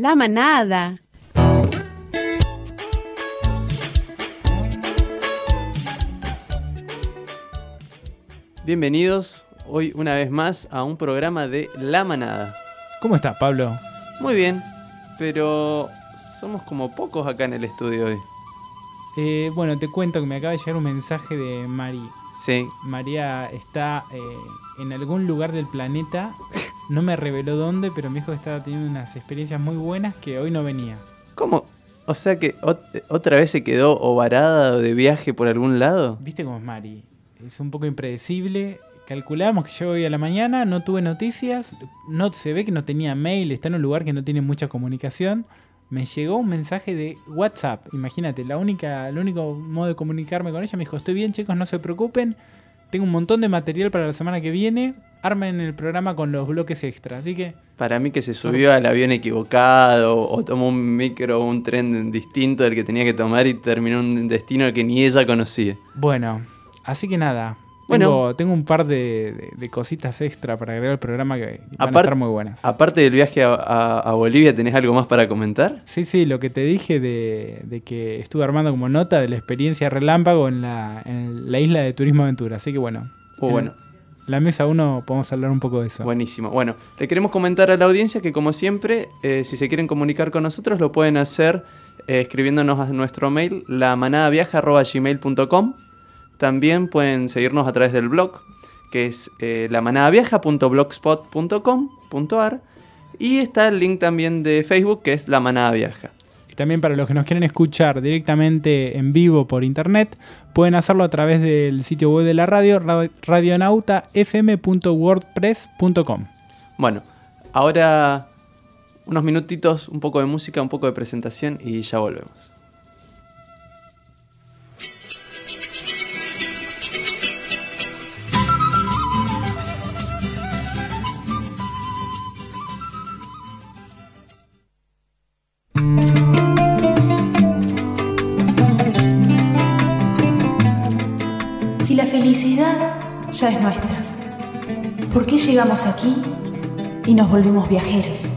La manada. Bienvenidos hoy una vez más a un programa de La Manada. ¿Cómo estás, Pablo? Muy bien, pero somos como pocos acá en el estudio hoy. Eh, bueno, te cuento que me acaba de llegar un mensaje de Mari. Sí, María está eh, en algún lugar del planeta. No me reveló dónde, pero me dijo que estaba teniendo unas experiencias muy buenas que hoy no venía. ¿cómo? O sea que ot- otra vez se quedó o varada o de viaje por algún lado. ¿Viste cómo es Mari? Es un poco impredecible. Calculamos que yo hoy a la mañana, no tuve noticias, no se ve que no tenía mail, está en un lugar que no tiene mucha comunicación. Me llegó un mensaje de WhatsApp, imagínate, la única, el único modo de comunicarme con ella me dijo, estoy bien chicos, no se preocupen, tengo un montón de material para la semana que viene, armen el programa con los bloques extra, así que Para mí que se subió al avión equivocado o tomó un micro o un tren distinto del que tenía que tomar y terminó en un destino que ni ella conocía. bueno, así que nada. Bueno. Tengo, tengo un par de, de- de cositas extra para agregar al programa que van a estar muy buenas. Aparte del viaje a, a- a Bolivia, ¿tenés algo más para comentar? Sí, sí, lo que te dije de, de que estuve armando como nota de la experiencia relámpago en la, en la isla de Turismo Aventura. Así que bueno, Uh, en bueno. la mesa 1 podemos hablar un poco de eso. Buenísimo. Bueno, le queremos comentar a la audiencia que como siempre, eh, si se quieren comunicar con nosotros, lo pueden hacer eh, escribiéndonos a nuestro mail, lamanadaviaja.gmail.com. También pueden seguirnos a través del blog, que es eh, lamanadaviaja.blogspot.com.ar. Y está el link también de Facebook, que es La Manada Viaja. Y también para los que nos quieren escuchar directamente en vivo por internet, pueden hacerlo a través del sitio web de la radio, ra- radionautafm.wordpress.com. Bueno, ahora unos minutitos, un poco de música, un poco de presentación y ya volvemos. Felicidad ya es nuestra, ¿por qué llegamos aquí y nos volvimos viajeros?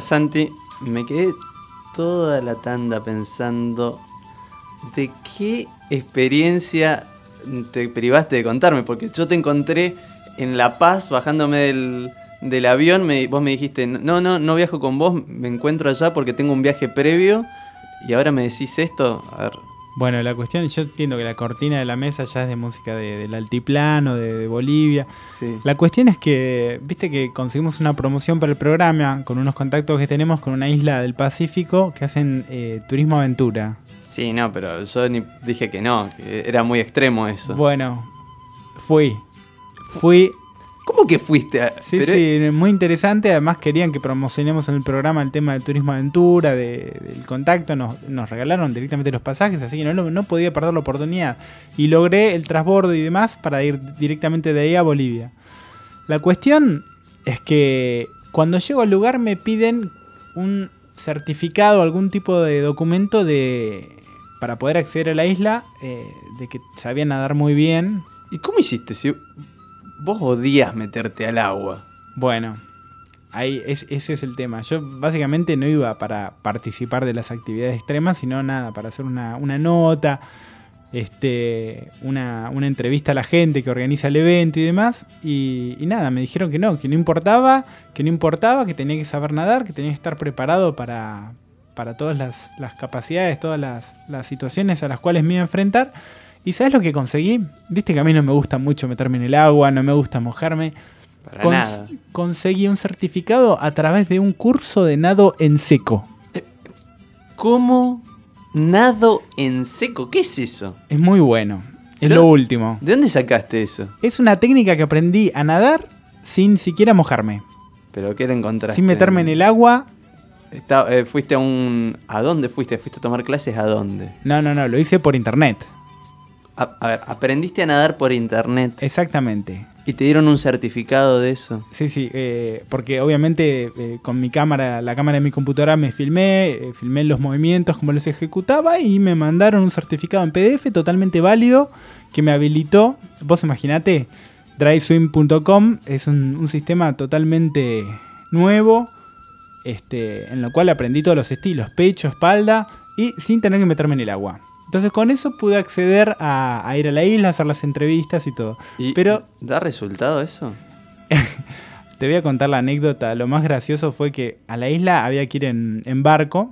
Santi, me quedé toda la tanda pensando de qué experiencia te privaste de contarme, porque yo te encontré en La Paz bajándome del, avión, vos me dijiste, no, no, no viajo con vos, me encuentro allá porque tengo un viaje previo y ahora me decís esto, a ver, Bueno, la cuestión, yo entiendo que la cortina de la mesa ya es de música de- del altiplano, de, de Bolivia. Sí. La cuestión es que, viste que conseguimos una promoción para el programa con unos contactos que tenemos con una isla del Pacífico que hacen eh, turismo aventura. Sí, no, pero yo ni dije que no, que era muy extremo eso. Bueno, fui. Fui ¿Cómo que fuiste a.? Sí, pero- sí, muy interesante. Además querían que promocionemos en el programa el tema del turismo aventura, de- del contacto. Nos, nos regalaron directamente los pasajes, así que no, no podía perder la oportunidad. Y logré el transbordo y demás para ir directamente de ahí a Bolivia. La cuestión es que cuando llego al lugar me piden un certificado, algún tipo de documento de para poder acceder a la isla, eh, de que sabía nadar muy bien, ¿Y cómo hiciste? Si vos odías meterte al agua. Bueno, ahí es, ese es el tema. Yo básicamente no iba para participar de las actividades extremas, sino nada, para hacer una, una nota, este, una, una entrevista a la gente que organiza el evento y demás. Y, y nada, me dijeron que no, que no importaba, que no importaba, que tenía que saber nadar, que tenía que estar preparado para, para todas las, las capacidades, todas las, las situaciones a las cuales me iba a enfrentar. ¿Y sabes lo que conseguí? Viste que a mí no me gusta mucho meterme en el agua, no me gusta mojarme. Para Cons- nada. Conseguí un certificado a través de un curso de nado en seco. ¿Cómo nado en seco? ¿Qué es eso? Es muy bueno. Es Pero- lo último. ¿De dónde sacaste eso? Es una técnica que aprendí a nadar sin siquiera mojarme. ¿Pero qué le encontraste? Sin meterme en el agua. Está- eh, ¿Fuiste a un... ¿A dónde fuiste? ¿Fuiste a tomar clases a dónde? No, no, no, lo hice por internet. A, a ver, aprendiste a nadar por internet Exactamente. y te dieron un certificado de eso. Sí, sí, eh, porque obviamente eh, con mi cámara, la cámara de mi computadora me filmé, eh, filmé los movimientos, como los ejecutaba y me mandaron un certificado en PDF totalmente válido que me habilitó, vos imaginate, dryswim.com es un, un sistema totalmente nuevo, este, en lo cual aprendí todos los estilos, pecho, espalda y sin tener que meterme en el agua. Entonces con eso pude acceder a, a ir a la isla, hacer las entrevistas y todo. Y Pero ¿Da resultado eso? te voy a contar la anécdota. Lo más gracioso fue que a la isla había que ir en, en barco.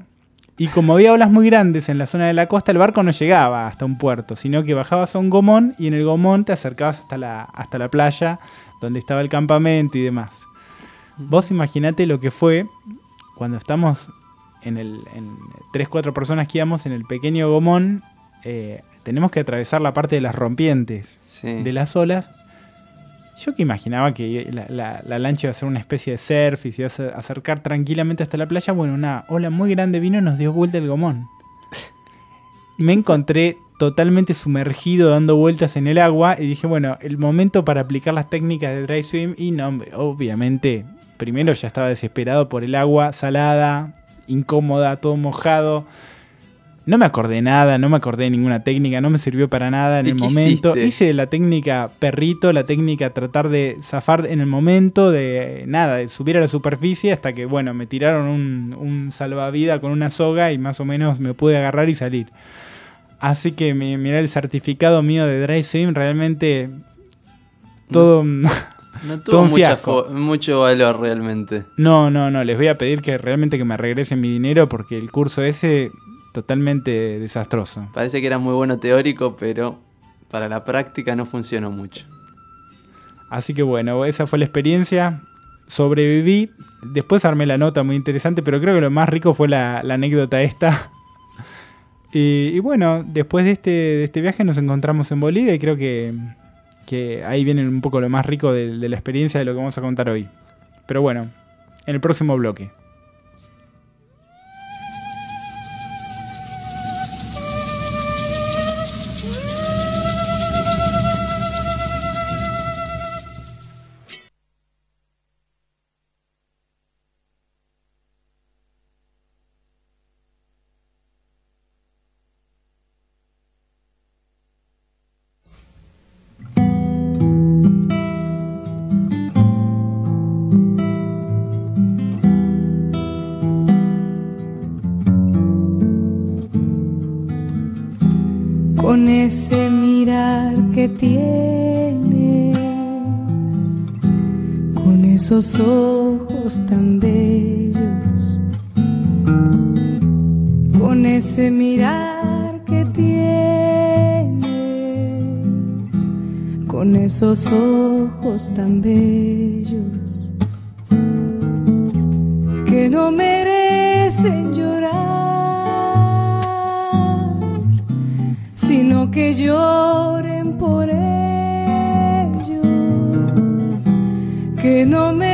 Y como había olas muy grandes en la zona de la costa, el barco no llegaba hasta un puerto, sino que bajabas a un gomón y en el gomón te acercabas hasta la, hasta la playa donde estaba el campamento y demás. Vos imaginate lo que fue cuando estamos en el. En tres, cuatro personas que íbamos en el pequeño gomón. Eh, tenemos que atravesar la parte de las rompientes Sí. de las olas. Yo que imaginaba que la, la- la lancha iba a ser una especie de surf y se iba a acer- acercar tranquilamente hasta la playa. Bueno, una ola muy grande vino y nos dio vuelta el gomón. Me encontré totalmente sumergido dando vueltas en el agua y dije, bueno, el momento para aplicar las técnicas de dry swim y no, obviamente, primero ya estaba desesperado por el agua salada, incómoda, todo mojado. No me acordé nada, no me acordé de ninguna técnica, no me sirvió para nada en ¿Y el momento. hiciste? Hice la técnica perrito, la técnica tratar de zafar en el momento, de nada, de subir a la superficie hasta que, bueno, me tiraron un, un salvavidas con una soga y más o menos me pude agarrar y salir. Así que mi- mirá el certificado mío de Dry Swim, realmente todo... No tuvo mucha fo- mucho valor realmente. No, no, no, les voy a pedir que realmente que me regresen mi dinero porque el curso ese totalmente desastroso. Parece que era muy bueno teórico, pero para la práctica no funcionó mucho. Así que bueno, esa fue la experiencia. Sobreviví. Después armé la nota muy interesante, pero creo que lo más rico fue la, la anécdota esta. Y, y bueno, después de este, de este viaje nos encontramos en Bolivia y creo que, que ahí viene un poco lo más rico de, de la experiencia de lo que vamos a contar hoy. Pero bueno, en el próximo bloque. con ese mirar que tienes, con esos ojos tan bellos, con ese mirar que tienes, con esos ojos tan bellos, que no me que lloren por ellos, que no merecen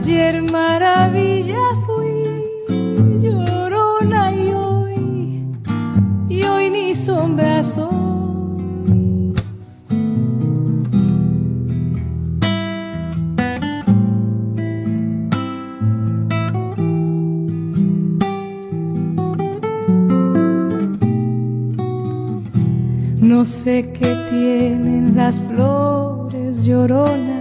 Ayer maravilla fui, llorona y hoy, y hoy ni sombra soy. No sé qué tienen las flores llorona,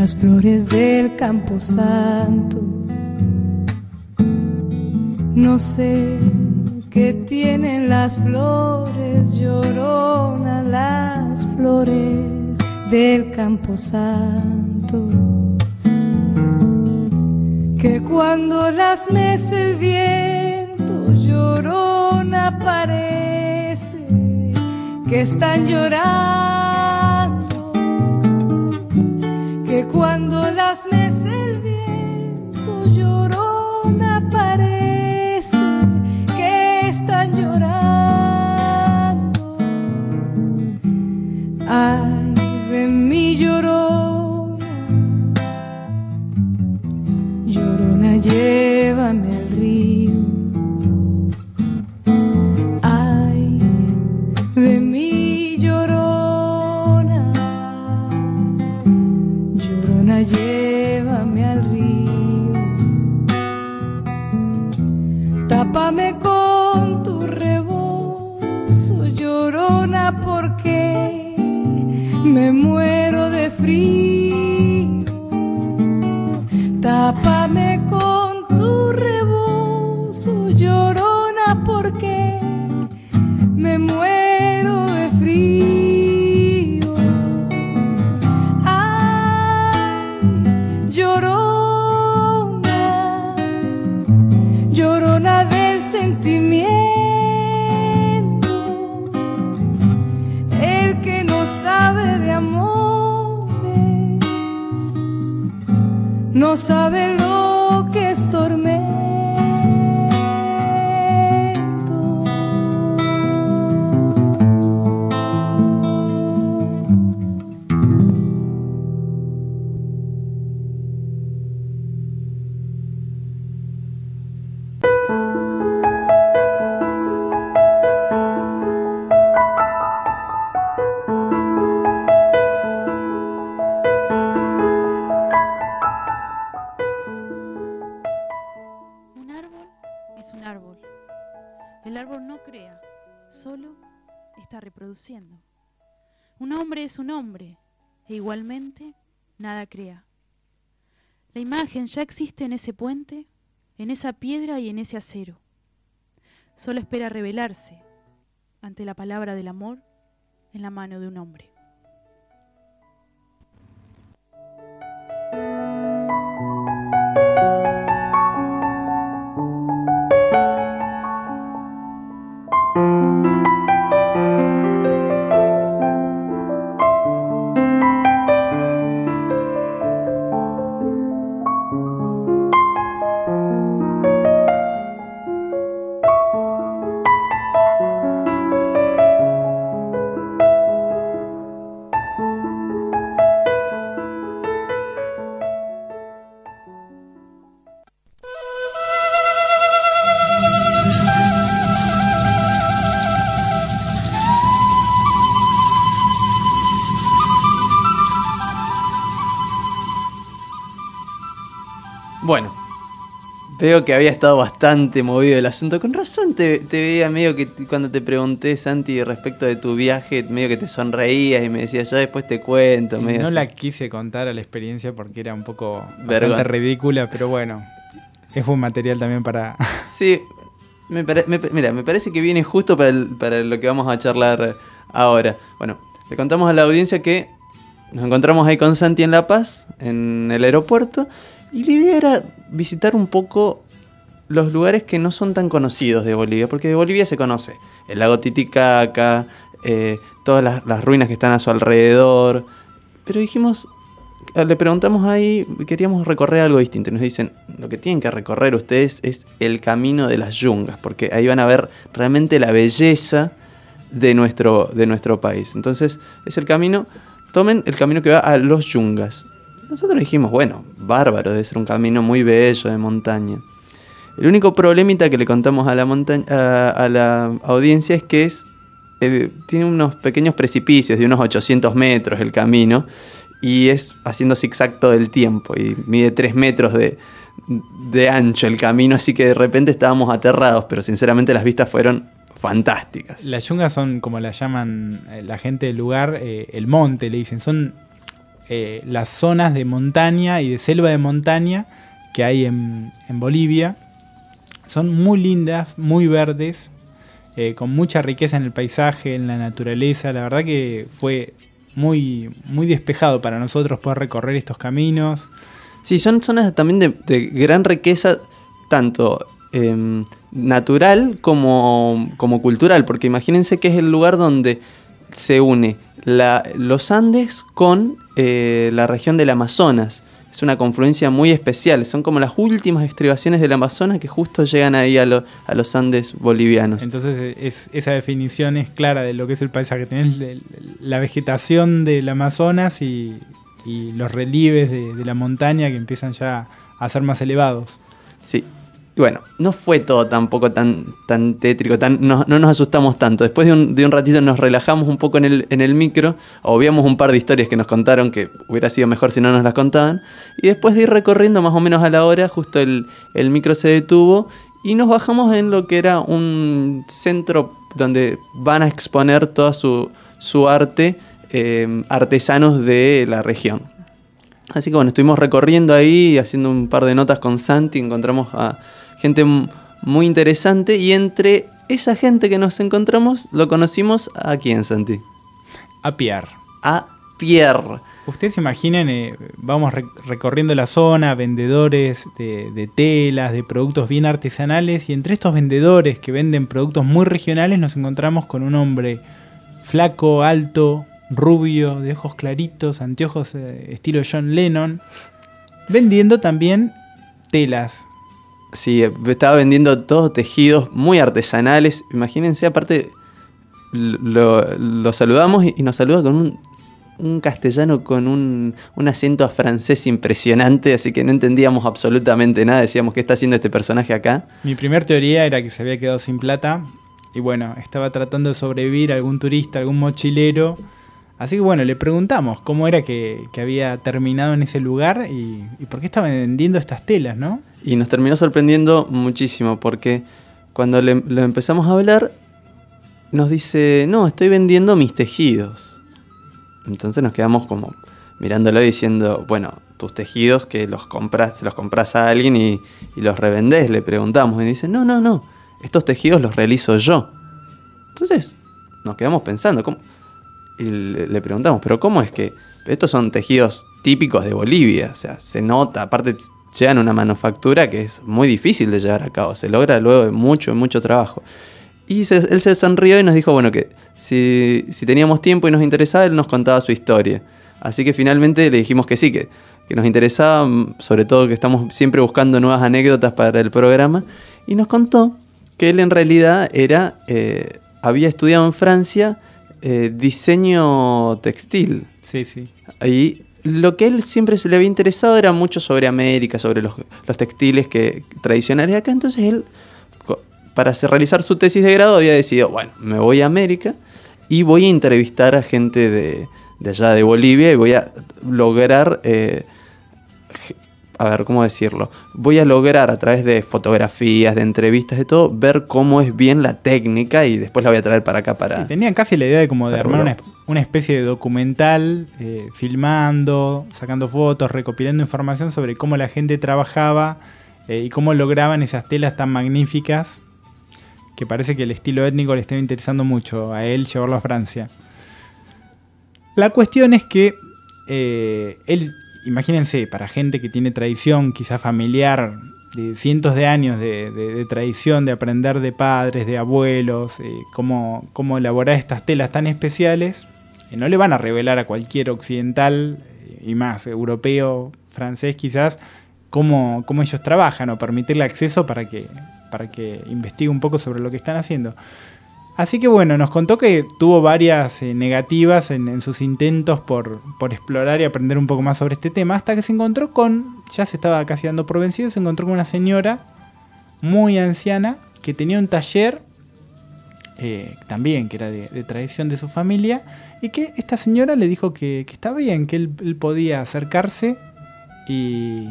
las flores del campo santo. No sé qué tienen las flores llorona, las flores del campo santo. Que cuando las mece el viento llorona parece que están llorando. Cuando las mece igualmente nada crea. La imagen ya existe en ese puente, en esa piedra y en ese acero. Solo espera revelarse ante la palabra del amor en la mano de un hombre. Veo que había estado bastante movido el asunto. Con razón te, te veía medio que cuando te pregunté, Santi, respecto de tu viaje, medio que te sonreías y me decías, ya después te cuento. Medio no así. la quise contar a la experiencia porque era un poco bastante ridícula, pero bueno, es buen material también para... Sí, me pare- me pa- mira, me parece que viene justo para, el- para lo que vamos a charlar ahora. Bueno, le contamos a la audiencia que nos encontramos ahí con Santi en La Paz, en el aeropuerto, y la idea era visitar un poco los lugares que no son tan conocidos de Bolivia, porque de Bolivia se conoce el lago Titicaca, eh, todas las, las ruinas que están a su alrededor, pero dijimos, eh, le preguntamos ahí, queríamos recorrer algo distinto. Nos dicen, lo que tienen que recorrer ustedes es el camino de las yungas, porque ahí van a ver realmente la belleza de nuestro, de nuestro país. Entonces, es el camino, tomen el camino que va a los yungas. Nosotros dijimos, bueno, bárbaro, debe ser un camino muy bello de montaña. El único problemita que le contamos a la, monta- a, la audiencia es que es, eh, tiene unos pequeños precipicios de unos 800 metros el camino y es haciendo zigzag todo el tiempo y mide 3 metros de, ancho el camino, así que de repente estábamos aterrados, pero sinceramente las vistas fueron fantásticas. Las yungas son, como la llaman eh, la gente del lugar, eh, el monte, le dicen. Son eh, las zonas de montaña y de selva de montaña que hay en, Bolivia. Son muy lindas, muy verdes, eh, con mucha riqueza en el paisaje, en la naturaleza. La verdad que fue muy, muy despejado para nosotros poder recorrer estos caminos. Sí, son zonas también de, gran riqueza, tanto em, natural como, como cultural, porque imagínense que es el lugar donde se une los Andes con eh, la región del Amazonas. Es una confluencia muy especial, son como las últimas estribaciones del Amazonas que justo llegan ahí a, lo- a los Andes bolivianos. Entonces eh, es, esa definición es clara de lo que es el paisaje. Tenés la vegetación del Amazonas y, y los relieves de, de la montaña que empiezan ya a ser más elevados. Sí. Y bueno, no fue todo tampoco tan, tan tétrico, tan, no, no nos asustamos tanto. Después de un, de un ratito nos relajamos un poco en el, en el micro, obviamos un par de historias que nos contaron que hubiera sido mejor si no nos las contaban. Y después de ir recorriendo más o menos a la hora, justo el, el micro se detuvo y nos bajamos en lo que era un centro donde van a exponer toda su, su arte eh, artesanos de la región. Así que bueno, estuvimos recorriendo ahí, haciendo un par de notas con Santi, encontramos a gente muy interesante y entre esa gente que nos encontramos lo conocimos a quién, Santi? A Piar. A Pierre. Ustedes se imaginen, eh, vamos re- recorriendo la zona, vendedores de, de telas, de productos bien artesanales, y entre estos vendedores que venden productos muy regionales nos encontramos con un hombre flaco, alto, rubio, de ojos claritos, anteojos eh, estilo John Lennon, vendiendo también telas. Sí, eh, estaba vendiendo todos tejidos muy artesanales. Imagínense, aparte, lo, saludamos y, y nos saluda con un, un castellano con un, un acento a francés impresionante, así que no entendíamos absolutamente nada. Decíamos, ¿qué está haciendo este personaje acá? Mi primer teoría era que se había quedado sin plata y bueno, estaba tratando de sobrevivir algún turista, algún mochilero. Así que bueno, le preguntamos cómo era que, había terminado en ese lugar y, por qué estaba vendiendo estas telas, ¿no? Y nos terminó sorprendiendo muchísimo porque cuando le, le empezamos a hablar, nos dice, no, estoy vendiendo mis tejidos. Entonces nos quedamos como mirándolo y diciendo, bueno, tus tejidos que los compras, se los compras a alguien y, y los revendés, le preguntamos. Y dice, no, no, no, estos tejidos los realizo yo. Entonces nos quedamos pensando, ¿cómo? Y le, preguntamos, pero ¿cómo es que estos son tejidos típicos de Bolivia? O sea, se nota, aparte llegan a una manufactura que es muy difícil de llevar a cabo, se logra luego de mucho, mucho trabajo. Y él se sonrió y nos dijo, bueno, que si, si teníamos tiempo y nos interesaba, él nos contaba su historia. Así que finalmente le dijimos que sí, que, que nos interesaba, mm, sobre todo que estamos siempre buscando nuevas anécdotas para el programa. Y nos contó que él en realidad era, eh, había estudiado en Francia eh, diseño textil. Sí, sí. Y lo que él siempre se le había interesado era mucho sobre América, sobre los, los textiles que, tradicionales de acá. Entonces él, para realizar su tesis de grado, había decidido, bueno, me voy a América y voy a entrevistar a gente de, de allá de Bolivia y voy a lograr eh, a ver, ¿cómo decirlo? Voy a lograr a través de fotografías, de entrevistas, de todo, ver cómo es bien la técnica y después la voy a traer para acá para... Sí, tenían casi la idea de como de armar una, una especie de documental, eh, filmando, sacando fotos, recopilando información sobre cómo la gente trabajaba eh, y cómo lograban esas telas tan magníficas que parece que el estilo étnico le estaba interesando mucho a él llevarlo a Francia. La cuestión es que eh, él, imagínense, para gente que tiene tradición, quizás familiar, de cientos de años de, de- de tradición, de aprender de padres, de abuelos, eh, cómo, cómo elaborar estas telas tan especiales, eh, no le van a revelar a cualquier occidental, eh, y más europeo, francés quizás, cómo, cómo ellos trabajan o permitirle acceso para que, para que investigue un poco sobre lo que están haciendo. Así que bueno, nos contó que tuvo varias eh, negativas en, sus intentos por, explorar y aprender un poco más sobre este tema, hasta que se encontró con, ya se estaba casi dando por vencido, se encontró con una señora muy anciana que tenía un taller eh, también que era de, tradición de su familia y que esta señora le dijo que, estaba bien, que él, él podía acercarse y,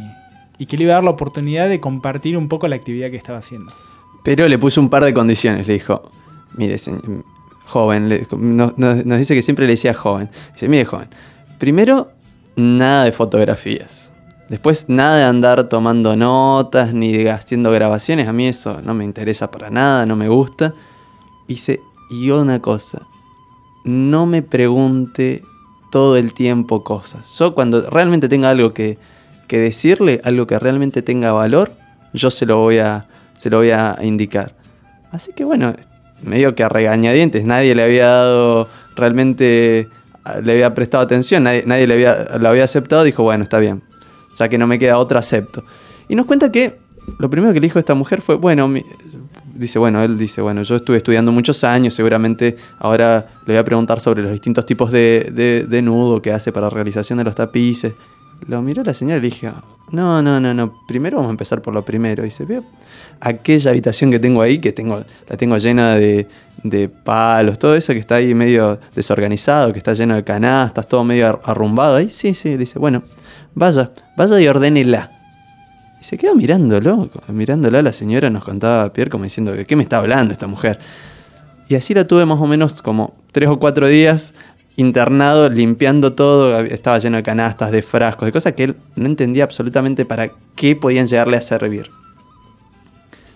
y que le iba a dar la oportunidad de compartir un poco la actividad que estaba haciendo. Pero le puso un par de condiciones. Le dijo, mire, joven, nos dice que siempre le decía joven. Dice, mire, joven, primero, nada de fotografías. Después, nada de andar tomando notas ni de haciendo grabaciones. A mí eso no me interesa para nada, no me gusta. Dice, y una cosa, no me pregunte todo el tiempo cosas. Yo cuando realmente tenga algo que, que decirle, algo que realmente tenga valor, yo se lo voy a, se lo voy a indicar. Así que bueno, medio que a regañadientes, nadie le había dado realmente, le había prestado atención, nadie, nadie le había, lo había aceptado, dijo, bueno, está bien, ya que no me queda otra, acepto. Y nos cuenta que lo primero que le dijo esta mujer fue, bueno, mi- dice, bueno, él dice, bueno, yo estuve estudiando muchos años, seguramente ahora le voy a preguntar sobre los distintos tipos de, de- de nudo que hace para realización de los tapices. Lo miró la señora y le dije, no, no, no, no, primero vamos a empezar por lo primero. Dice, ve aquella habitación que tengo ahí, que tengo, la tengo llena de, de palos, todo eso que está ahí medio desorganizado, que está lleno de canastas, todo medio ar- arrumbado ahí. Sí, sí, dice, bueno, vaya, vaya y ordénela. Y se quedó mirándolo, mirándola la señora nos contaba Pierre como diciendo, ¿de qué me está hablando esta mujer? Y así la tuve más o menos como tres o cuatro días internado, limpiando todo, estaba lleno de canastas, de frascos, de cosas que él no entendía absolutamente para qué podían llegarle a servir.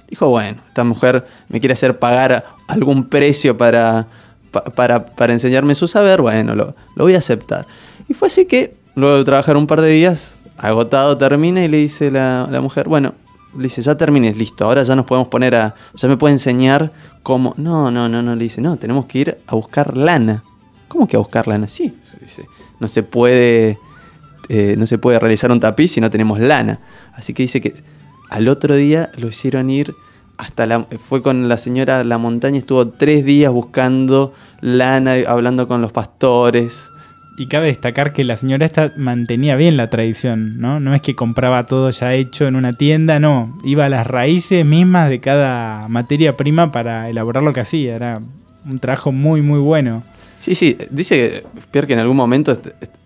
Dijo, bueno, esta mujer me quiere hacer pagar algún precio para, pa- para, para enseñarme su saber, bueno, lo, lo voy a aceptar. Y fue así que, luego de trabajar un par de días, agotado termina y le dice la, la mujer, bueno, le dice, ya termines, listo, ahora ya nos podemos poner a, ya me puede enseñar cómo, no, no, no, no, le dice, no, tenemos que ir a buscar lana. ¿Cómo que a buscar lana? Sí, dice, no se puede, eh, no se puede realizar un tapiz si no tenemos lana. Así que dice que al otro día lo hicieron ir hasta la, fue con la señora la montaña, estuvo tres días buscando lana, hablando con los pastores. Y cabe destacar que la señora esta mantenía bien la tradición, ¿no? No es que compraba todo ya hecho en una tienda, no. Iba a las raíces mismas de cada materia prima para elaborar lo que hacía. Era un trabajo muy, muy bueno. Sí, sí, dice que Pierre que en algún momento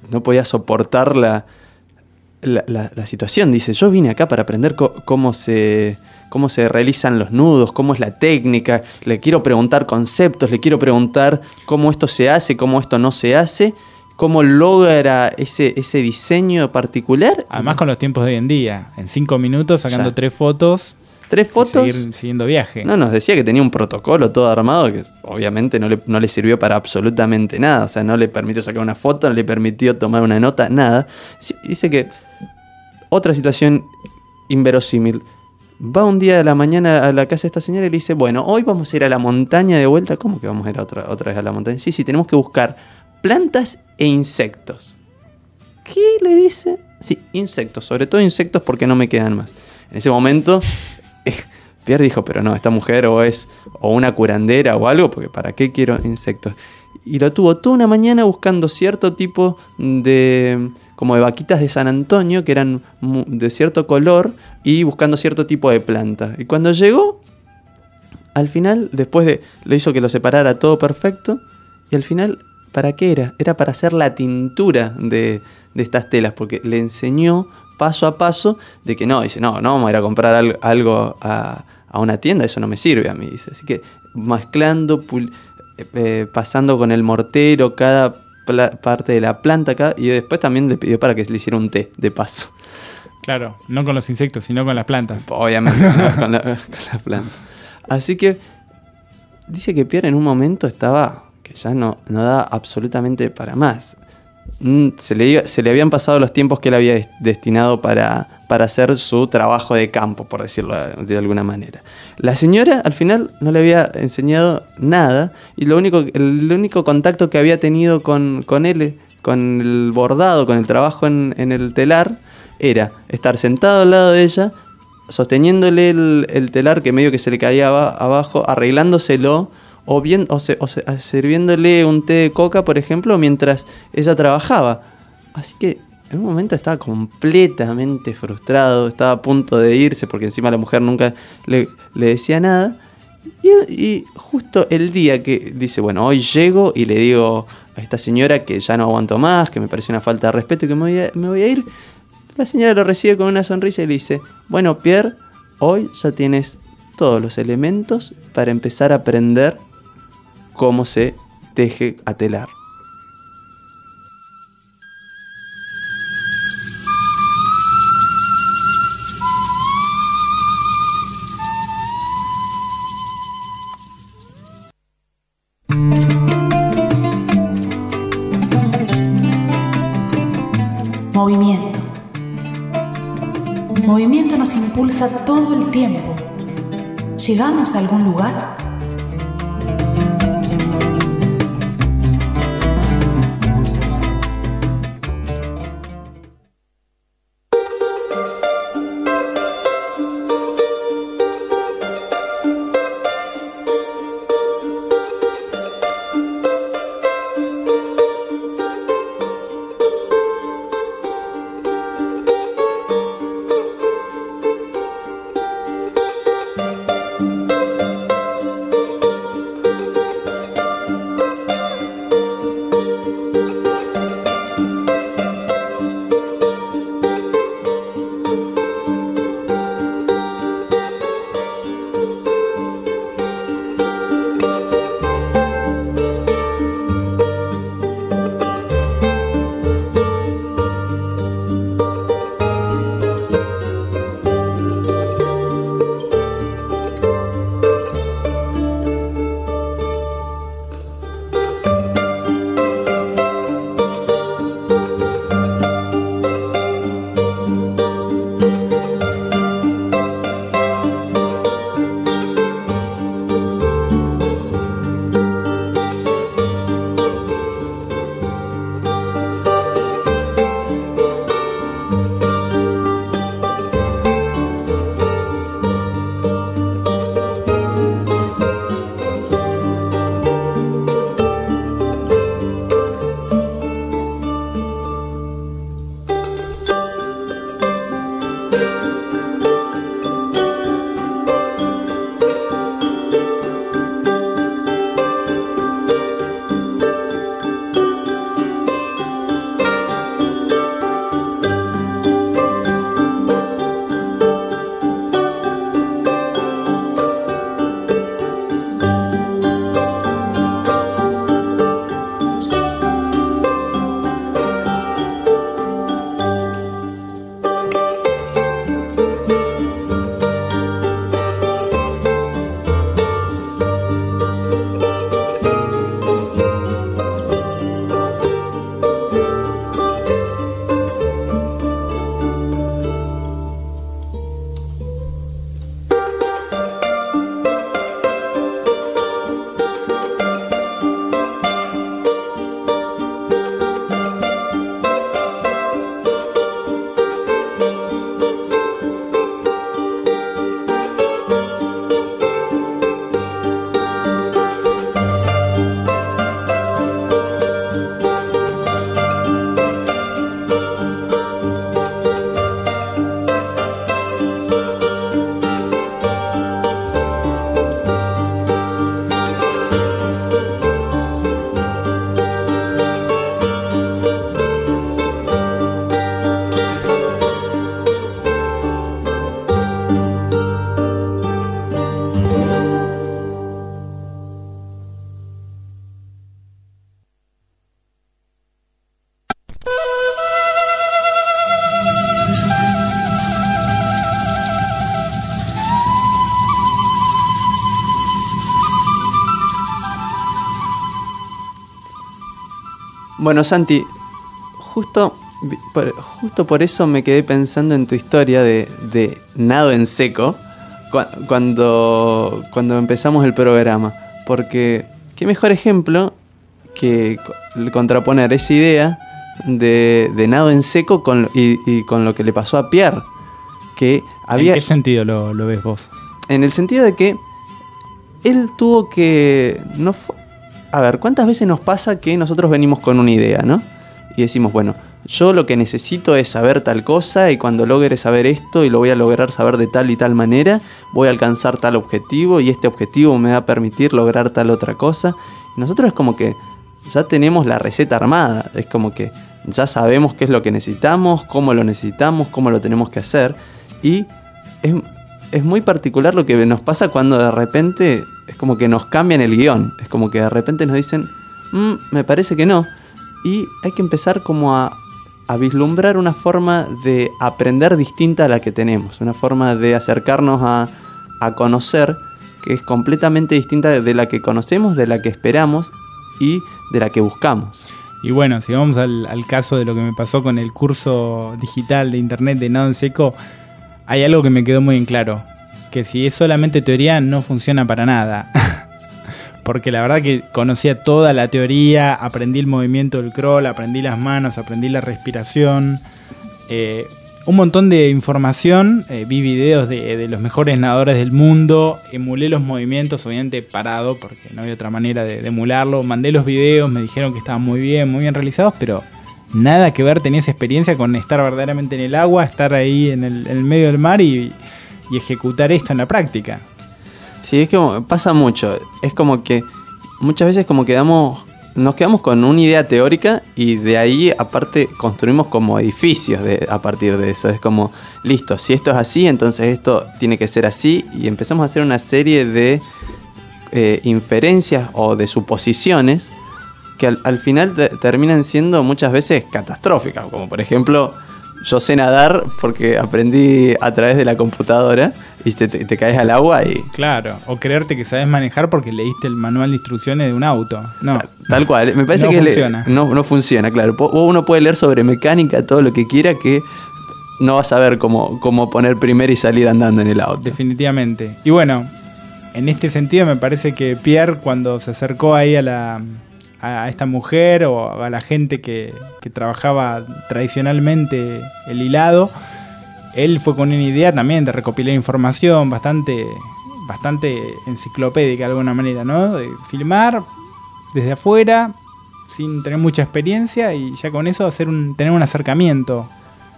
no podía soportar la, la, la- la situación. Dice, yo vine acá para aprender cómo, se, cómo se realizan los nudos, cómo es la técnica, le quiero preguntar conceptos, le quiero preguntar cómo esto se hace, cómo esto no se hace, cómo logra ese, ese diseño particular. Además con los tiempos de hoy en día. En cinco minutos sacando Ya. tres fotos. Tres y fotos. seguir siguiendo viaje. No, nos decía que tenía un protocolo todo armado que obviamente no le, no le sirvió para absolutamente nada. O sea, no le permitió sacar una foto, no le permitió tomar una nota, nada. Dice que otra situación inverosímil. Va un día de la mañana a la casa de esta señora y le dice, bueno, hoy vamos a ir a la montaña de vuelta. ¿Cómo que vamos a ir otra, otra vez a la montaña? Sí, sí, tenemos que buscar plantas e insectos. ¿Qué le dice? Sí, insectos, sobre todo insectos porque no me quedan más. En ese momento, Pierre dijo, pero no, esta mujer o es o una curandera o algo, porque ¿para qué quiero insectos? Y lo tuvo toda una mañana buscando cierto tipo de, como de vaquitas de San Antonio, que eran de cierto color, y buscando cierto tipo de planta. Y cuando llegó, al final, después de, le hizo que lo separara todo perfecto, y al final, ¿para qué era? Era para hacer la tintura de, de estas telas, porque le enseñó paso a paso de que no, dice, no, no vamos a ir a comprar al- algo a, a una tienda, eso no me sirve a mí, dice. Así que mezclando, eh, eh, pasando con el mortero cada parte de la planta acá, y después también le pidió para que le hiciera un té, de paso. Claro, no con los insectos, sino con las plantas. Obviamente, ¿no? con, la, con la planta. Así que dice que Pierre en un momento estaba que ya no, no da absolutamente para más. Mm, Se le, habían pasado los tiempos que él había des- destinado para, hacer su trabajo de campo, por decirlo de alguna manera. La señora al final no le había enseñado nada y lo único, el único contacto que había tenido con, él, con el bordado, con el trabajo en, el telar, era estar sentado al lado de ella, sosteniéndole el, el telar que medio que se le caía aba- abajo, arreglándoselo o, bien, o, se- sirviéndole un té de coca, por ejemplo, mientras ella trabajaba. Así que en un momento estaba completamente frustrado, estaba a punto de irse porque encima la mujer nunca le, decía nada. Y, y justo el día que dice, bueno, hoy llego y le digo a esta señora que ya no aguanto más, que me parece una falta de respeto y que me voy a, me voy a ir, la señora lo recibe con una sonrisa y le dice, bueno, Pierre, hoy ya tienes todos los elementos para empezar a aprender cómo se teje a telar. Movimiento. Movimiento nos impulsa todo el tiempo. ¿Llegamos a algún lugar? Bueno, Santi, justo, por, justo por eso me quedé pensando en tu historia de, de nado en seco cua- cuando, cuando empezamos el programa. Porque qué mejor ejemplo que co- contraponer esa idea de, de nado en seco con, y, y con lo que le pasó a Pierre. Que había, ¿En qué sentido lo, lo ves vos? en el sentido de que él tuvo que. No fu- a ver, ¿cuántas veces nos pasa que nosotros venimos con una idea, ¿no? Y decimos, bueno, yo lo que necesito es saber tal cosa y cuando logre saber esto y lo voy a lograr saber de tal y tal manera, voy a alcanzar tal objetivo y este objetivo me va a permitir lograr tal otra cosa. Y nosotros es como que ya tenemos la receta armada, es como que ya sabemos qué es lo que necesitamos, cómo lo necesitamos, cómo lo tenemos que hacer y es, es muy particular lo que nos pasa cuando de repente es como que nos cambian el guion. Es como que de repente nos dicen, "Mm, me parece que no. Y hay que empezar como a, vislumbrar una forma de aprender distinta a la que tenemos. Una forma de acercarnos a, a conocer que es completamente distinta de la que conocemos, de la que esperamos y de la que buscamos. Y bueno, si vamos al, al caso de lo que me pasó con el curso digital de internet de Nado en Seco, hay algo que me quedó muy en claro. Que si es solamente teoría, no funciona para nada. Porque la verdad que conocía toda la teoría, aprendí el movimiento del crawl, aprendí las manos, aprendí la respiración. eh, un montón de información, eh, vi videos de, los mejores nadadores del mundo, emulé los movimientos, obviamente parado, porque no había otra manera de, emularlo, mandé los videos, me dijeron que estaban muy bien, muy bien realizados, pero nada que ver tenía esa experiencia con estar verdaderamente en el agua, estar ahí en el medio del mar y, y ejecutar esto en la práctica. Sí, es que pasa mucho. Es como que muchas veces como quedamos, nos quedamos con una idea teórica y de ahí aparte construimos como edificios de- a partir de eso. Es como, listo, si esto es así, entonces esto tiene que ser así y empezamos a hacer una serie de eh, inferencias o de suposiciones que al, al final te- terminan siendo muchas veces catastróficas. Como por ejemplo, yo sé nadar porque aprendí a través de la computadora y te, te- te caes al agua y Claro, o creerte que sabes manejar porque leíste el manual de instrucciones de un auto. No, Tal cual, me parece No que le- funciona. no, no funciona, claro. Uno puede leer sobre mecánica todo lo que quiera que no va a saber cómo, cómo poner primero y salir andando en el auto. definitivamente. Y bueno, en este sentido me parece que Pierre cuando se acercó ahí a la a esta mujer o a la gente que, trabajaba tradicionalmente el hilado, él fue con una idea también de recopilar información bastante, bastante enciclopédica de alguna manera, ¿no? De filmar desde afuera, sin tener mucha experiencia y ya con eso hacer un, tener un acercamiento.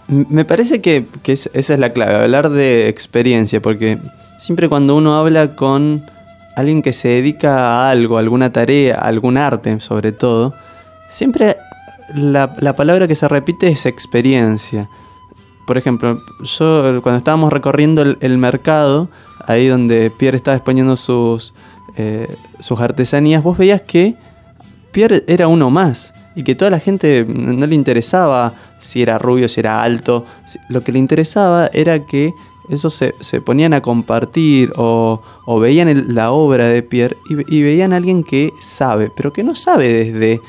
Me parece que, que es- esa es la clave, hablar de experiencia, porque siempre cuando uno habla con alguien que se dedica a algo, a alguna tarea, a algún arte sobre todo, siempre la, la palabra que se repite es experiencia. Por ejemplo, yo cuando estábamos recorriendo el, mercado, ahí donde Pierre estaba exponiendo sus, eh, sus artesanías, vos veías que Pierre era uno más y que toda la gente no le interesaba si era rubio, si era alto. Lo que le interesaba era que esos se, se ponían a compartir o, o veían la obra de Pierre y veían a alguien que sabe, pero que no sabe desde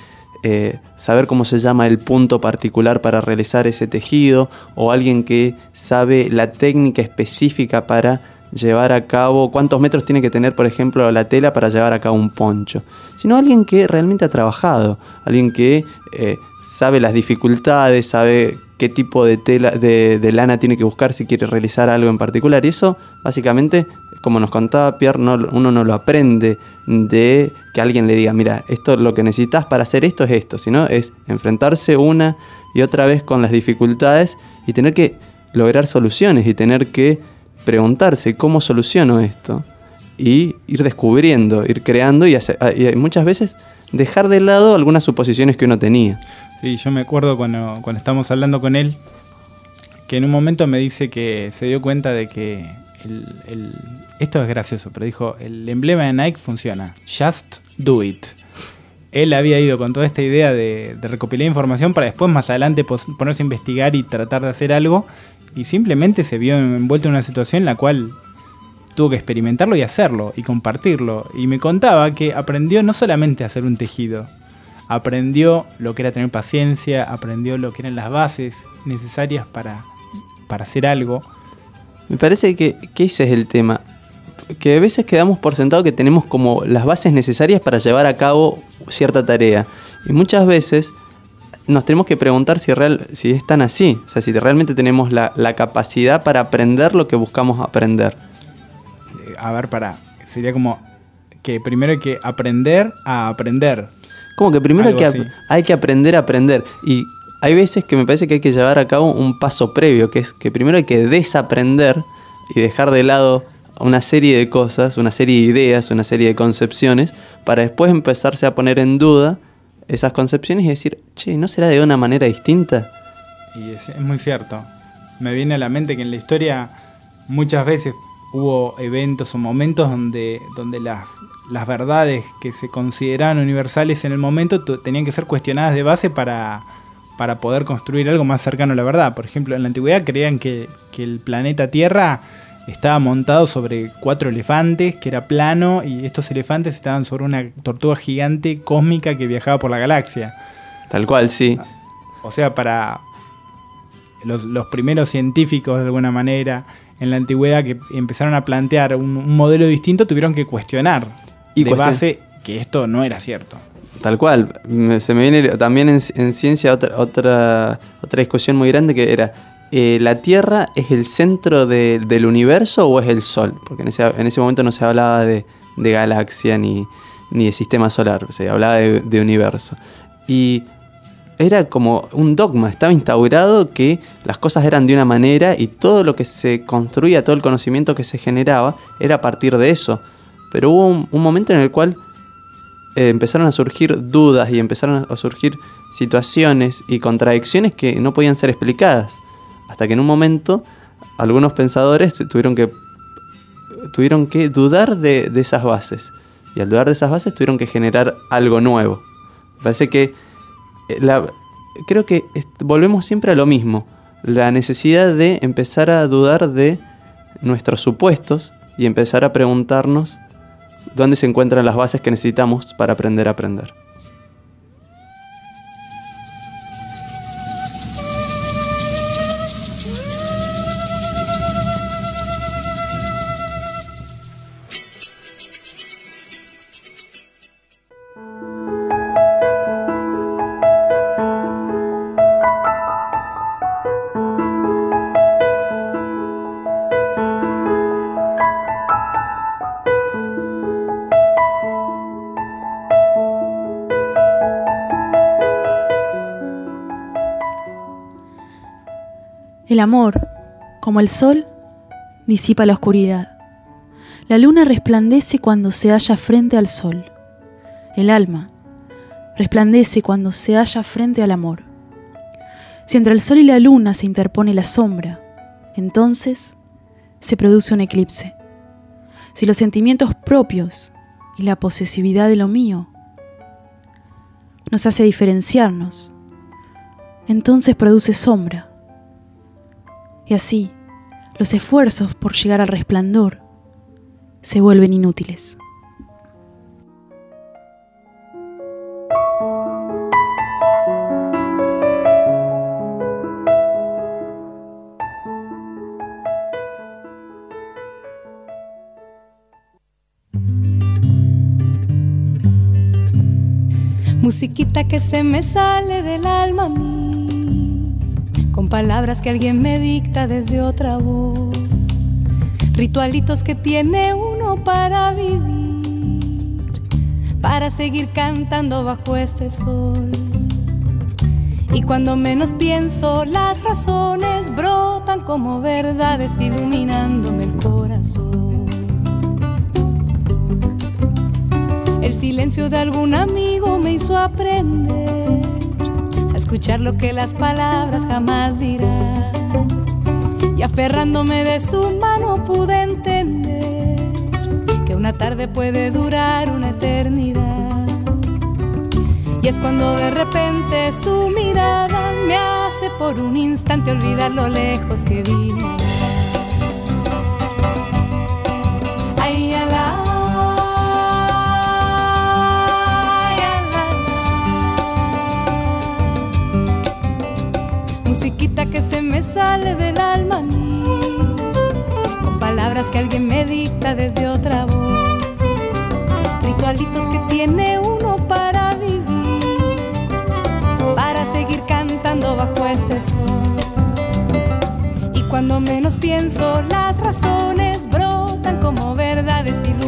eh, saber cómo se llama el punto particular para realizar ese tejido o alguien que sabe la técnica específica para llevar a cabo, cuántos metros tiene que tener, por ejemplo, la tela para llevar a cabo un poncho, sino alguien que realmente ha trabajado, alguien que eh, sabe las dificultades, sabe qué tipo de tela, de, lana tiene que buscar si quiere realizar algo en particular. Y eso, básicamente, como nos contaba Pierre, no- uno no lo aprende de que alguien le diga, mira, esto lo que necesitas para hacer esto es esto, sino es enfrentarse una y otra vez con las dificultades y tener que lograr soluciones y tener que preguntarse cómo soluciono esto y ir descubriendo, ir creando y, y muchas veces dejar de lado algunas suposiciones que uno tenía. Sí, yo me acuerdo cuando, cuando estábamos hablando con él, que en un momento me dice que se dio cuenta de que el, el- esto es gracioso, pero dijo, el emblema de Nike funciona, just do it. Él había ido con toda esta idea de, de recopilar información para después más adelante ponerse a investigar y tratar de hacer algo, y simplemente se vio envuelto en una situación en la cual tuvo que experimentarlo y hacerlo y compartirlo. Y me contaba que aprendió no solamente a hacer un tejido, aprendió lo que era tener paciencia, aprendió lo que eran las bases necesarias para, para hacer algo. Me parece que, que ese es el tema. Que a veces quedamos por sentado que tenemos como las bases necesarias para llevar a cabo cierta tarea. Y muchas veces nos tenemos que preguntar si, real, si es tan así. O sea, si realmente tenemos la, la capacidad para aprender lo que buscamos aprender. A ver, para. Sería como que primero hay que aprender a aprender. Como que primero hay que, hay aprender a aprender. Y hay veces que me parece que hay que llevar a cabo un paso previo, que es que primero hay que desaprender y dejar de lado una serie de cosas, una serie de ideas, una serie de concepciones, para después empezarse a poner en duda esas concepciones y decir, che, ¿no será de una manera distinta? Y es, es muy cierto. Me viene a la mente que en la historia muchas veces hubo eventos o momentos donde, donde las, las verdades que se consideraban universales en el momento tenían que ser cuestionadas de base para, para poder construir algo más cercano a la verdad. Por ejemplo, en la antigüedad creían que, que el planeta Tierra estaba montado sobre cuatro elefantes, que era plano, y estos elefantes estaban sobre una tortuga gigante cósmica que viajaba por la galaxia. Tal cual, sí. O sea, para los, los primeros científicos de alguna manera en la antigüedad que empezaron a plantear un, un modelo distinto tuvieron que cuestionar Y de base que esto no era cierto. Tal cual. Se me viene también en, en ciencia otra, otra, otra discusión muy grande que era, eh, ¿la Tierra es el centro de- del universo o es el Sol? Porque en ese, en ese momento no se hablaba de, de galaxia ni, ni de sistema solar, se hablaba de, de universo. Y era como un dogma, estaba instaurado que las cosas eran de una manera y todo lo que se construía, todo el conocimiento que se generaba, era a partir de eso. Pero hubo un- momento en el cual eh, empezaron a surgir dudas y empezaron a surgir situaciones y contradicciones que no podían ser explicadas. Hasta que en un momento algunos pensadores tu- tuvieron que, tuvieron que dudar de, de esas bases. Y al dudar de esas bases tuvieron que generar algo nuevo. Parece que la- creo que volvemos siempre a lo mismo. La necesidad de empezar a dudar de nuestros supuestos y empezar a preguntarnos dónde se encuentran las bases que necesitamos para aprender a aprender. El amor, como el sol, disipa la oscuridad. La luna resplandece cuando se halla frente al sol. El alma resplandece cuando se halla frente al amor. Si entre el sol y la luna se interpone la sombra, entonces se produce un eclipse. Si los sentimientos propios y la posesividad de lo mío nos hace diferenciarnos, entonces produce sombra. Y así, los esfuerzos por llegar al resplandor se vuelven inútiles. Musiquita que se me sale del alma a mí, palabras que alguien me dicta desde otra voz, ritualitos que tiene uno para vivir, para seguir cantando bajo este sol. Y cuando menos pienso, las razones brotan como verdades iluminándome el corazón. El silencio de algún amigo me hizo aprender escuchar lo que las palabras jamás dirán. Y aferrándome de su mano pude entender que una tarde puede durar una eternidad. Y es cuando de repente su mirada me hace por un instante olvidar lo lejos que vine. Me sale del alma a mí, con palabras que alguien me dicta desde otra voz, ritualitos que tiene uno para vivir, para seguir cantando bajo este sol. Y cuando menos pienso, las razones brotan como verdades iluminándome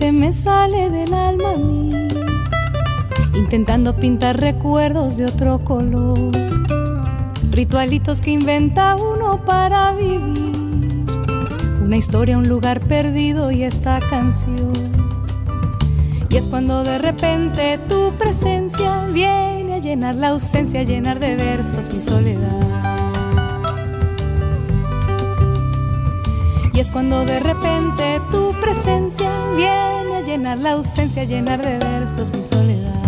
se me sale del alma a mí, intentando pintar recuerdos de otro color, ritualitos que inventa uno para vivir, una historia, un lugar perdido y esta canción. Y es cuando de repente tu presencia viene a llenar la ausencia, a llenar de versos mi soledad. Y es cuando de repente tu presencia viene a llenar la ausencia, a llenar de versos mi soledad.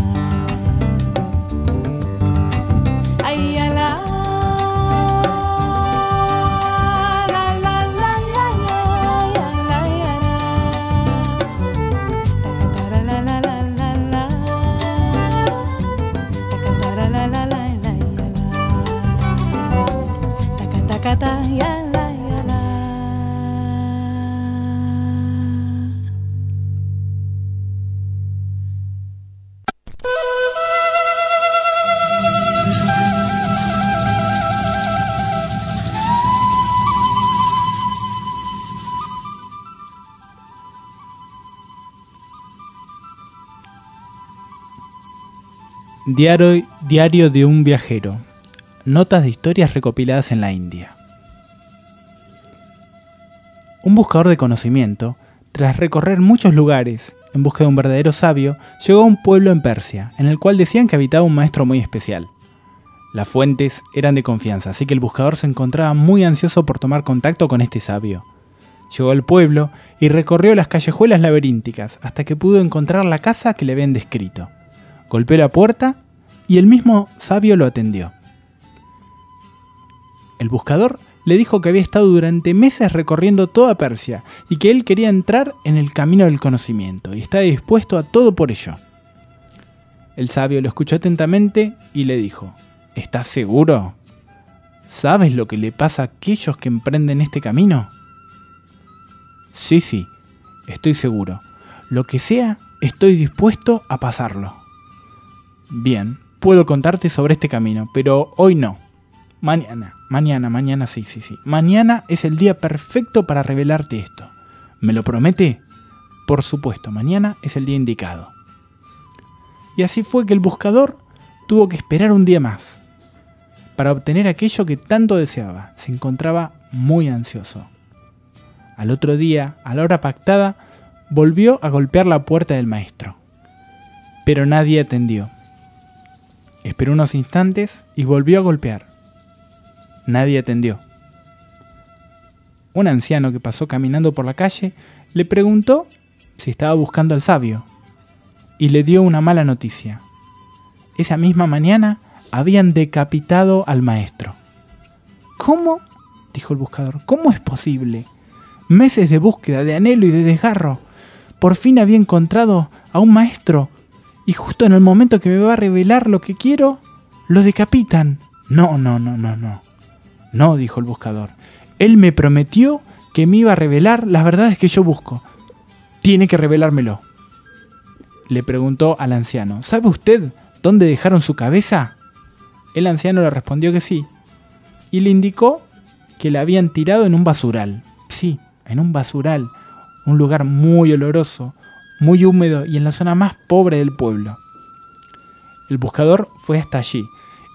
Diario, diario de un viajero. Notas de historias recopiladas en la India. Un buscador de conocimiento, tras recorrer muchos lugares en busca de un verdadero sabio, llegó a un pueblo en Persia, en el cual decían que habitaba un maestro muy especial. Las fuentes eran de confianza, así que el buscador se encontraba muy ansioso por tomar contacto con este sabio. Llegó al pueblo y recorrió las callejuelas laberínticas hasta que pudo encontrar la casa que le habían descrito. Golpeó la puerta y el mismo sabio lo atendió. El buscador le dijo que había estado durante meses recorriendo toda Persia y que él quería entrar en el camino del conocimiento y estaba dispuesto a todo por ello. El sabio lo escuchó atentamente y le dijo, ¿Estás seguro? ¿Sabes lo que le pasa a aquellos que emprenden este camino? Sí, sí, estoy seguro. Lo que sea, estoy dispuesto a pasarlo. Bien, puedo contarte sobre este camino, pero hoy no. Mañana, mañana, mañana, sí, sí, sí. Mañana es el día perfecto para revelarte esto. ¿Me lo promete? Por supuesto, mañana es el día indicado. Y así fue que el buscador tuvo que esperar un día más para obtener aquello que tanto deseaba. Se encontraba muy ansioso. Al otro día, a la hora pactada, volvió a golpear la puerta del maestro. Pero nadie atendió. Esperó unos instantes y volvió a golpear. Nadie atendió. Un anciano que pasó caminando por la calle le preguntó si estaba buscando al sabio y le dio una mala noticia. Esa misma mañana habían decapitado al maestro. ¿Cómo? dijo el buscador. ¿Cómo es posible? Meses de búsqueda, de anhelo y de desgarro. Por fin había encontrado a un maestro y justo en el momento que me va a revelar lo que quiero, lo decapitan. No, no, no, no, no. No, dijo el buscador. Él me prometió que me iba a revelar las verdades que yo busco. Tiene que revelármelo. Le preguntó al anciano, ¿sabe usted dónde dejaron su cabeza? El anciano le respondió que sí. y le indicó que la habían tirado en un basural. Sí, en un basural, un lugar muy oloroso, muy húmedo y en la zona más pobre del pueblo. El buscador fue hasta allí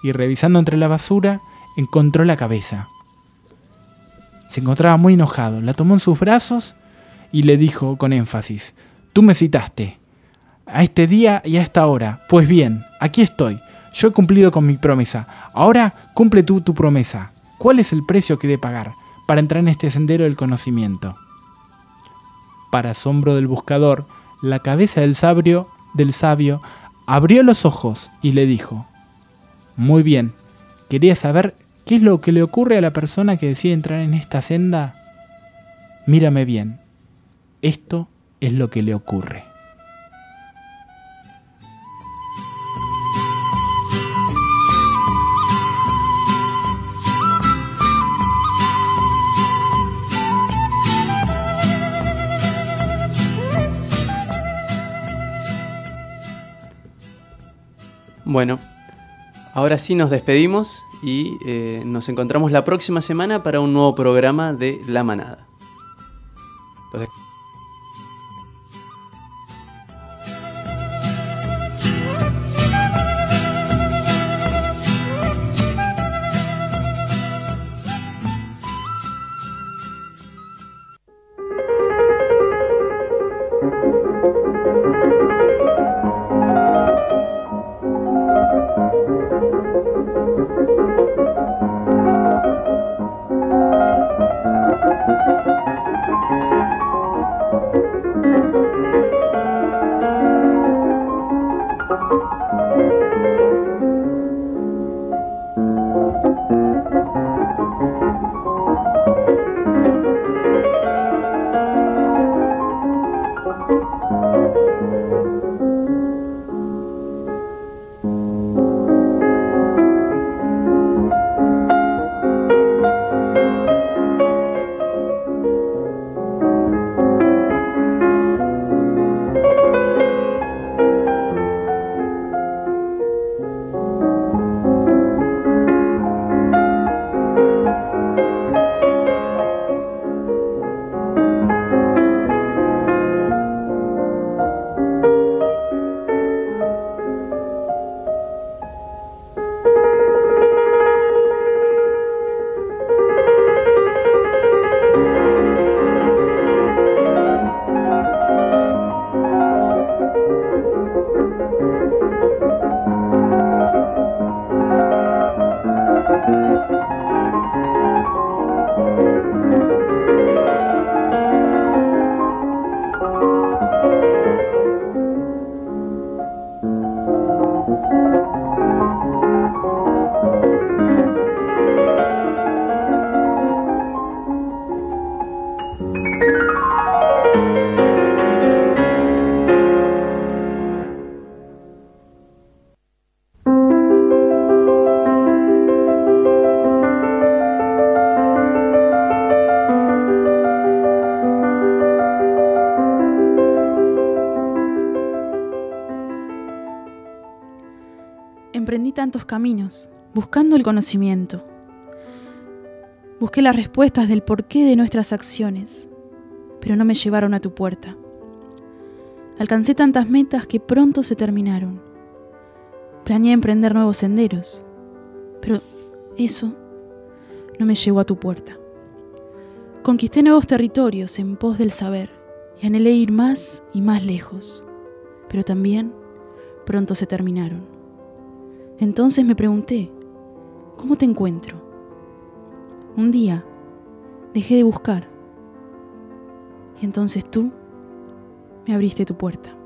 y revisando entre la basura encontró la cabeza. Se encontraba muy enojado, la tomó en sus brazos y le dijo con énfasis, Tú me citaste, a este día y a esta hora. Pues bien, aquí estoy. Yo he cumplido con mi promesa. Ahora cumple tú tu promesa. ¿Cuál es el precio que he de pagar para entrar en este sendero del conocimiento? Para asombro del buscador, la cabeza del sabio, del sabio abrió los ojos y le dijo, Muy bien, quería saber qué es lo que le ocurre a la persona que decide entrar en esta senda. Mírame bien, esto es lo que le ocurre. Bueno, ahora sí nos despedimos y eh, nos encontramos la próxima semana para un nuevo programa de La Manada. Los tantos caminos, buscando el conocimiento. Busqué las respuestas del porqué de nuestras acciones, pero no me llevaron a tu puerta. Alcancé tantas metas que pronto se terminaron. Planeé emprender nuevos senderos, pero eso no me llevó a tu puerta. Conquisté nuevos territorios en pos del saber y anhelé ir más y más lejos, pero también pronto se terminaron. Entonces me pregunté, ¿cómo te encuentro? Un día dejé de buscar y entonces tú me abriste tu puerta.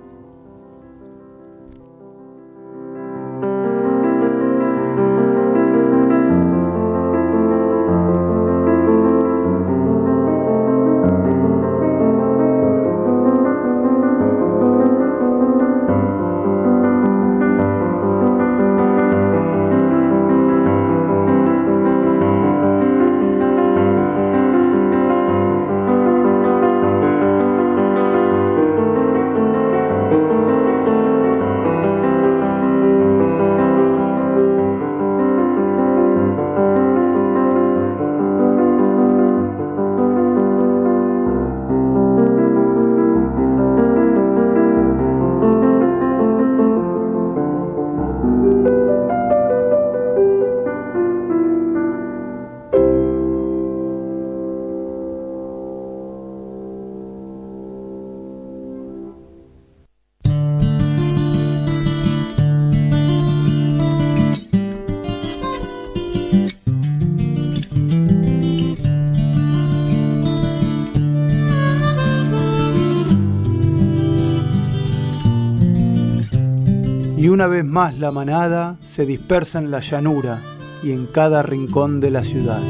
Una vez más la manada se dispersa en la llanura y en cada rincón de la ciudad.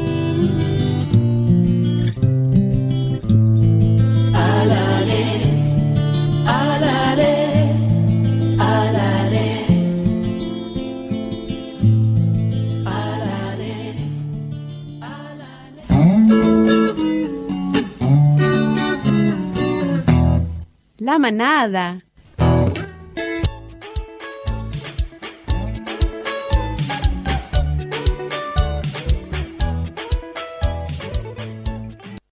La manada.